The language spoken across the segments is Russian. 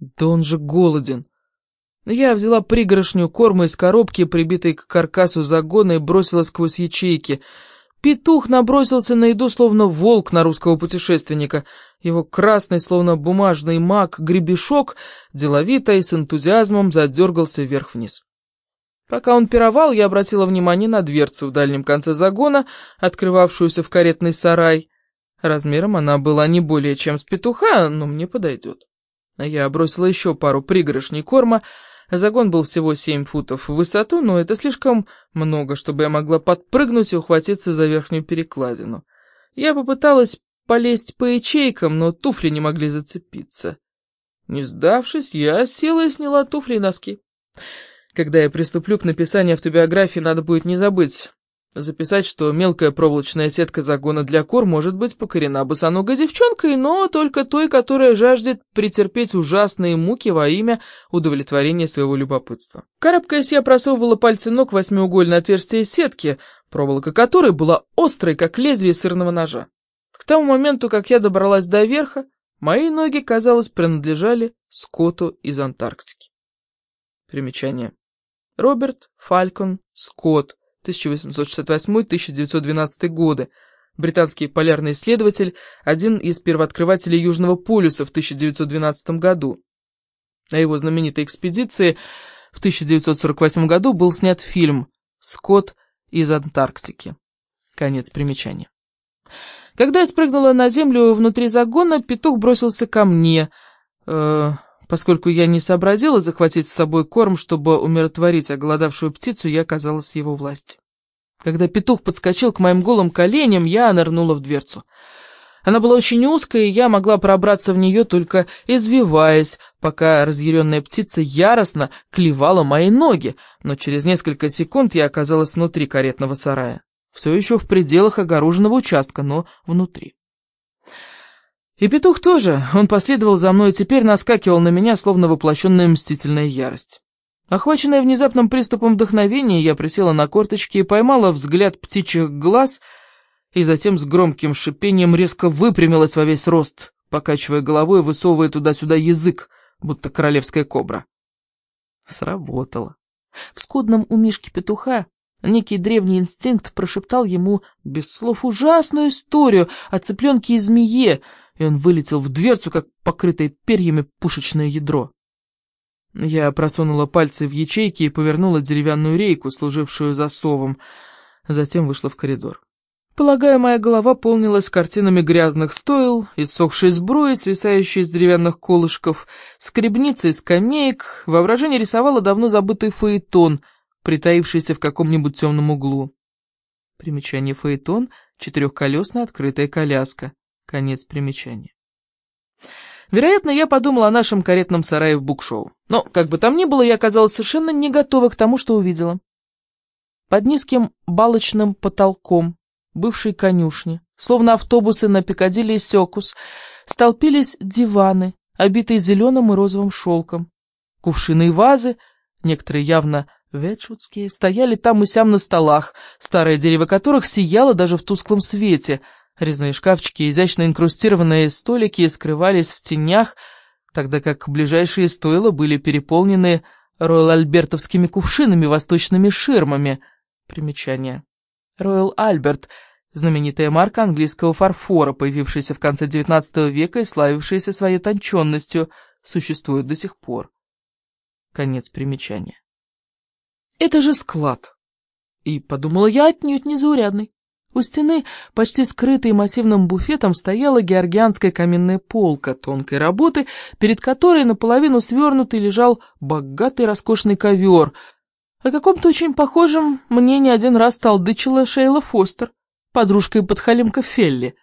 Да он же голоден. Я взяла пригоршню корма из коробки, прибитой к каркасу загона, и бросила сквозь ячейки. Петух набросился на еду, словно волк на русского путешественника. Его красный, словно бумажный мак, гребешок, деловито и с энтузиазмом задергался вверх-вниз. Пока он пировал, я обратила внимание на дверцу в дальнем конце загона, открывавшуюся в каретный сарай. Размером она была не более чем с петуха, но мне подойдет. Я бросила еще пару пригоршней корма. Загон был всего семь футов в высоту, но это слишком много, чтобы я могла подпрыгнуть и ухватиться за верхнюю перекладину. Я попыталась полезть по ячейкам, но туфли не могли зацепиться. Не сдавшись, я села и сняла туфли и носки. Когда я приступлю к написанию автобиографии, надо будет не забыть записать, что мелкая проволочная сетка загона для кур может быть покорена босоногой девчонкой, но только той, которая жаждет претерпеть ужасные муки во имя удовлетворения своего любопытства. Карабкаясь, я просовывала пальцы ног в восьмиугольное отверстие сетки, проволока которой была острой, как лезвие сырного ножа. К тому моменту, как я добралась до верха, мои ноги, казалось, принадлежали скоту из Антарктики. Примечание. Роберт Фалькон Скотт, 1868-1912 годы, британский полярный исследователь, один из первооткрывателей Южного полюса в 1912 году. О его знаменитой экспедиции в 1948 году был снят фильм «Скотт из Антарктики». Конец примечания. Когда я спрыгнула на землю внутри загона, петух бросился ко мне э, – Поскольку я не сообразила захватить с собой корм, чтобы умиротворить оголодавшую птицу, я оказалась в его власти. Когда петух подскочил к моим голым коленям, я нырнула в дверцу. Она была очень узкая, и я могла пробраться в нее, только извиваясь, пока разъяренная птица яростно клевала мои ноги, но через несколько секунд я оказалась внутри каретного сарая. Все еще в пределах огороженного участка, но внутри. И петух тоже, он последовал за мной и теперь наскакивал на меня, словно воплощенная мстительная ярость. Охваченная внезапным приступом вдохновения, я присела на корточки и поймала взгляд птичьих глаз, и затем с громким шипением резко выпрямилась во весь рост, покачивая головой и высовывая туда-сюда язык, будто королевская кобра. Сработало. В скудном у петуха некий древний инстинкт прошептал ему без слов ужасную историю о цыпленке и змее, и он вылетел в дверцу, как покрытое перьями пушечное ядро. Я просунула пальцы в ячейки и повернула деревянную рейку, служившую засовом, затем вышла в коридор. Полагаю, моя голова полнилась картинами грязных стоил, иссохшей сбруи, свисающей из деревянных колышков, скребницы и скамеек, воображение рисовало давно забытый фаэтон, притаившийся в каком-нибудь темном углу. Примечание фаэтон — четырехколесная открытая коляска. Конец примечания. Вероятно, я подумала о нашем каретном сарае в букшоу. Но, как бы там ни было, я оказалась совершенно не готова к тому, что увидела. Под низким балочным потолком бывшей конюшни, словно автобусы на Пикадилли и Сёкус, столпились диваны, обитые зеленым и розовым шелком. Кувшины и вазы, некоторые явно ветшутские, стояли там и сям на столах, старое дерево которых сияло даже в тусклом свете — Резные шкафчики, изящно инкрустированные столики скрывались в тенях, тогда как ближайшие стойла были переполнены роял-альбертовскими кувшинами, восточными ширмами. Примечание. Роял Альберт — знаменитая марка английского фарфора, появившаяся в конце XIX века и славившаяся своей тонченностью, существует до сих пор. Конец примечания. Это же склад. И, подумала я, отнюдь незаурядный. У стены, почти скрытой массивным буфетом, стояла георгианская каменная полка тонкой работы, перед которой наполовину свернутый лежал богатый роскошный ковер. О каком-то очень похожем мне не один раз толдычила Шейла Фостер, подружка и подхалимка Фелли,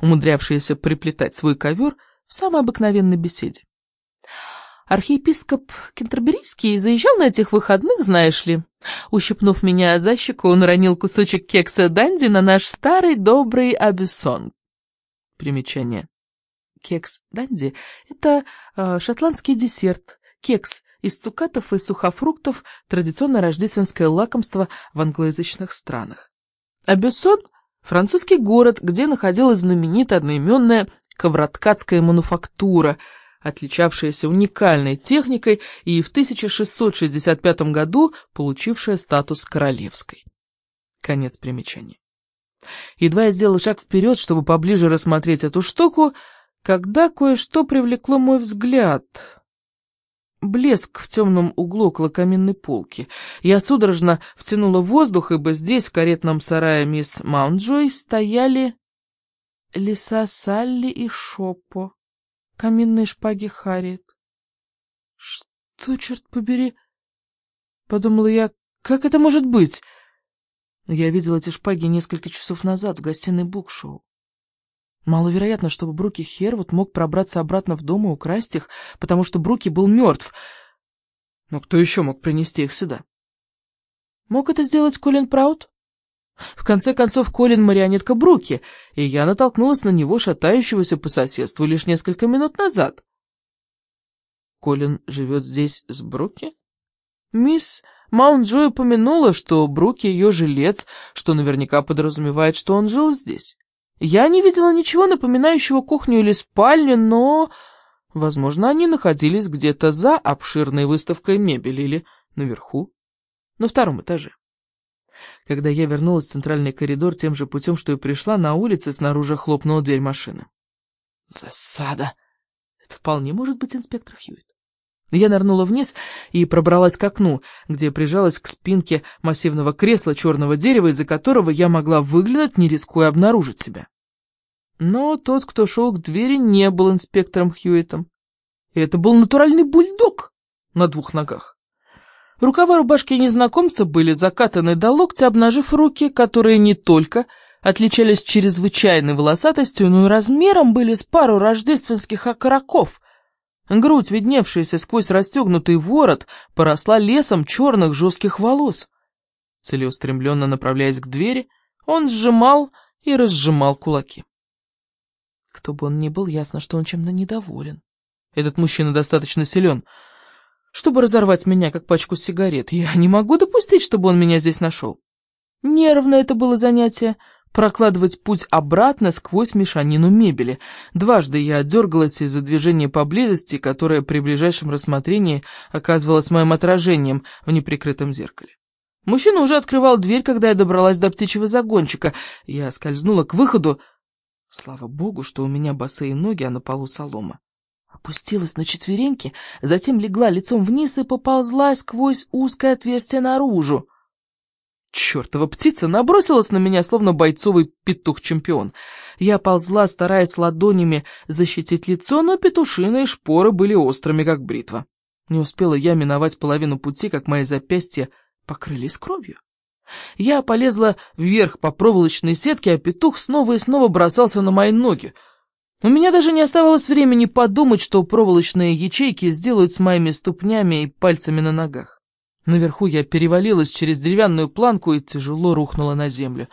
умудрявшаяся приплетать свой ковер в самой обыкновенной беседе. Архиепископ Кентерберийский заезжал на этих выходных, знаешь ли. Ущипнув меня за щеку, он уронил кусочек кекса Данди на наш старый добрый абюсон. Примечание. Кекс Данди — это э, шотландский десерт, кекс из цукатов и сухофруктов, традиционное рождественское лакомство в англоязычных странах. Абюсон — французский город, где находилась знаменитая одноименная ковроткацкая мануфактура — отличавшаяся уникальной техникой и в 1665 году получившая статус королевской. Конец примечания. Едва я сделала шаг вперед, чтобы поближе рассмотреть эту штуку, когда кое-что привлекло мой взгляд. Блеск в темном углу около каминной полки. Я судорожно втянула воздух, ибо здесь, в каретном сарае мисс Маунтджой, стояли лиса Салли и Шопо, каминные шпаги Харриет. «Что, черт побери?» — подумала я, «как это может быть?» Я видела эти шпаги несколько часов назад в гостиной букшоу. Маловероятно, чтобы Бруки Хервуд мог пробраться обратно в дом и украсть их, потому что Бруки был мертв. Но кто еще мог принести их сюда? Мог это сделать Колин Праут? В конце концов, Колин — марионетка Бруки, и я натолкнулась на него, шатающегося по соседству, лишь несколько минут назад. Колин живет здесь с Бруки? Мисс Маунт-Джой упомянула, что Бруки ее жилец, что наверняка подразумевает, что он жил здесь. Я не видела ничего напоминающего кухню или спальню, но... Возможно, они находились где-то за обширной выставкой мебели или наверху, на втором этаже. Когда я вернулась в центральный коридор тем же путем, что и пришла, на улице снаружи хлопнула дверь машины. Засада! Это вполне может быть инспектор Хьюитт. Я нырнула вниз и пробралась к окну, где прижалась к спинке массивного кресла черного дерева, из-за которого я могла выглянуть, не рискуя обнаружить себя. Но тот, кто шел к двери, не был инспектором Хьюитом. Это был натуральный бульдог на двух ногах. Рукава рубашки незнакомца были закатаны до локтя, обнажив руки, которые не только отличались чрезвычайной волосатостью, но и размером были с пару рождественских окороков. Грудь, видневшаяся сквозь расстегнутый ворот, поросла лесом черных жестких волос. Целеустремленно направляясь к двери, он сжимал и разжимал кулаки. Кто бы он ни был, ясно, что он чем-то недоволен. Этот мужчина достаточно силен, чтобы разорвать меня, как пачку сигарет. Я не могу допустить, чтобы он меня здесь нашел. Нервно это было занятие — прокладывать путь обратно сквозь мешанину мебели. Дважды я отдергалась из-за движения поблизости, которое при ближайшем рассмотрении оказывалось моим отражением в неприкрытом зеркале. Мужчина уже открывал дверь, когда я добралась до птичьего загончика. Я скользнула к выходу. Слава богу, что у меня босые ноги, а на полу солома. Опустилась на четвереньки, затем легла лицом вниз и поползла сквозь узкое отверстие наружу. Чёртова птица набросилась на меня, словно бойцовый петух-чемпион. Я ползла, стараясь ладонями защитить лицо, но петушиные шпоры были острыми, как бритва. Не успела я миновать половину пути, как мои запястья покрылись кровью. Я полезла вверх по проволочной сетке, а петух снова и снова бросался на мои ноги — у меня даже не оставалось времени подумать, что проволочные ячейки сделают с моими ступнями и пальцами на ногах. Наверху я перевалилась через деревянную планку и тяжело рухнула на землю.